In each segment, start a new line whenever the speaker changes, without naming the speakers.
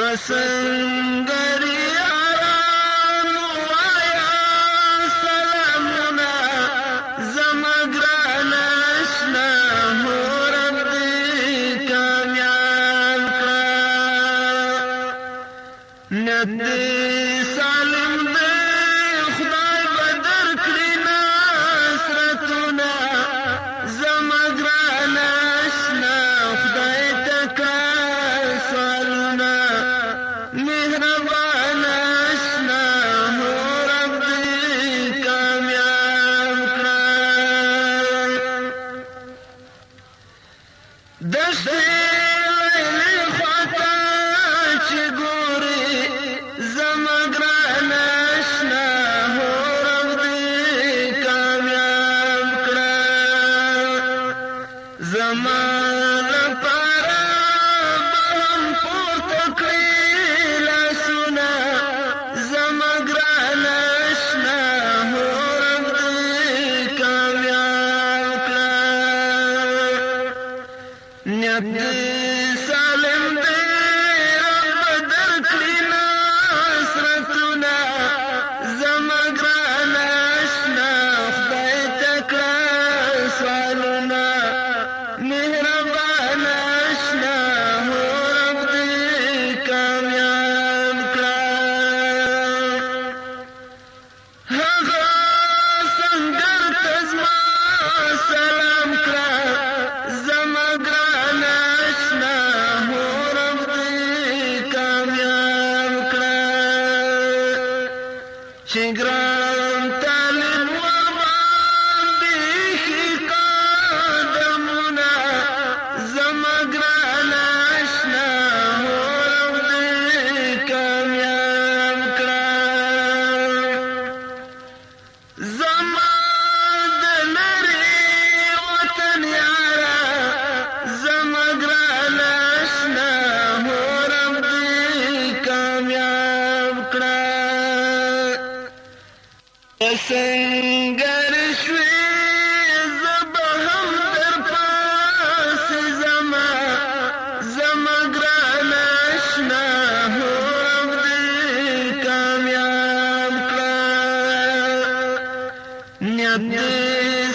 बसंदरी there.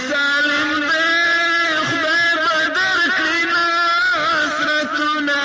سالم دې خدای بدر کړی نصرتونه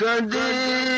कदी